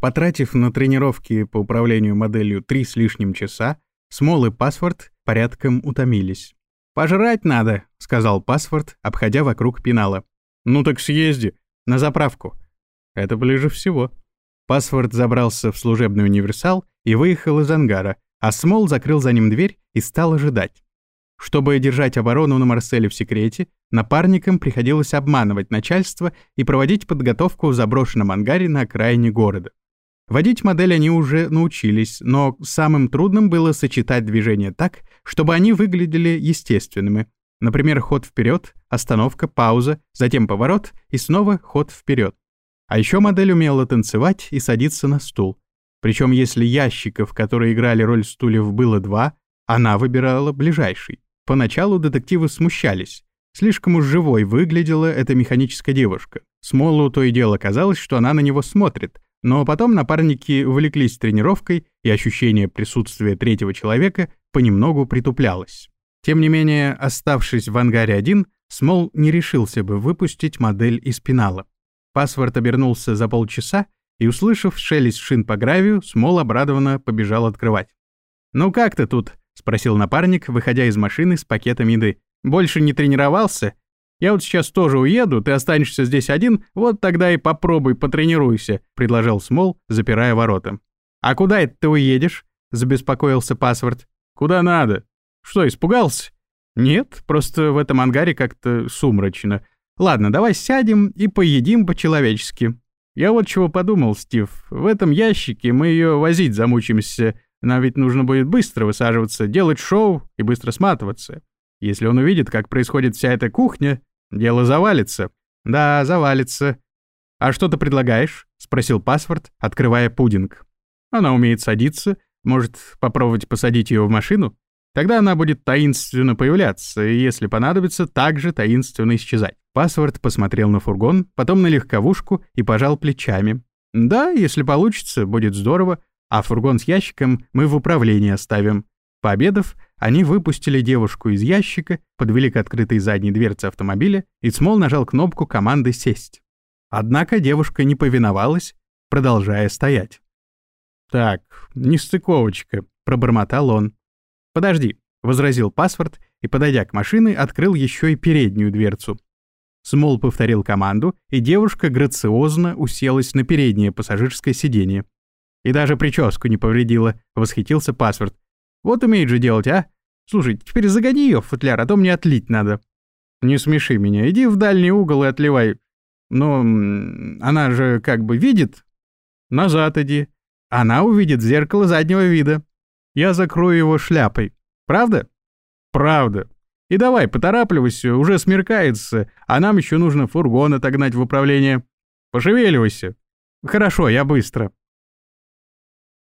Потратив на тренировки по управлению моделью три с лишним часа, Смол и Паспорт порядком утомились. «Пожрать надо», — сказал Паспорт, обходя вокруг пенала. «Ну так съезди, на заправку». «Это ближе всего». Паспорт забрался в служебный универсал и выехал из ангара, а Смол закрыл за ним дверь и стал ожидать. Чтобы держать оборону на Марселе в секрете, напарникам приходилось обманывать начальство и проводить подготовку в заброшенном ангаре на окраине города. Водить модель они уже научились, но самым трудным было сочетать движения так, чтобы они выглядели естественными. Например, ход вперед, остановка, пауза, затем поворот и снова ход вперед. А еще модель умела танцевать и садиться на стул. Причем если ящиков, которые играли роль стульев, было два, она выбирала ближайший. Поначалу детективы смущались. Слишком уж живой выглядела эта механическая девушка. Смолу то и дело казалось, что она на него смотрит, но потом напарники увлеклись тренировкой, и ощущение присутствия третьего человека понемногу притуплялось. Тем не менее, оставшись в ангаре один, Смол не решился бы выпустить модель из пенала. Паспорт обернулся за полчаса, и, услышав шелест шин по гравию, Смол обрадованно побежал открывать. «Ну как ты тут?» — спросил напарник, выходя из машины с пакетом еды. «Больше не тренировался? Я вот сейчас тоже уеду, ты останешься здесь один, вот тогда и попробуй потренируйся», — предложил Смол, запирая ворота. «А куда это ты уедешь?» — забеспокоился паспорт. «Куда надо. Что, испугался?» «Нет, просто в этом ангаре как-то сумрачно. Ладно, давай сядем и поедим по-человечески». «Я вот чего подумал, Стив. В этом ящике мы ее возить замучимся, нам ведь нужно будет быстро высаживаться, делать шоу и быстро сматываться. Если он увидит, как происходит вся эта кухня, дело завалится. Да, завалится. А что ты предлагаешь? Спросил паспорт, открывая пудинг. Она умеет садиться. Может, попробовать посадить ее в машину? Тогда она будет таинственно появляться, и если понадобится, также таинственно исчезать. Паспорт посмотрел на фургон, потом на легковушку и пожал плечами. Да, если получится, будет здорово, а фургон с ящиком мы в управлении оставим. Пообедав, они выпустили девушку из ящика, подвели к открытой задней дверце автомобиля, и Смол нажал кнопку команды «Сесть». Однако девушка не повиновалась, продолжая стоять. «Так, нестыковочка», — пробормотал он. «Подожди», — возразил паспорт и, подойдя к машине, открыл еще и переднюю дверцу. Смол повторил команду, и девушка грациозно уселась на переднее пассажирское сиденье. И даже прическу не повредила, восхитился паспорт. Вот умеет же делать, а? Слушай, теперь загони ее в футляр, а то мне отлить надо. Не смеши меня, иди в дальний угол и отливай. Но она же как бы видит. Назад иди. Она увидит зеркало заднего вида. Я закрою его шляпой. Правда? Правда. И давай, поторапливайся, уже смеркается, а нам еще нужно фургон отогнать в управление. Пошевеливайся. Хорошо, я быстро.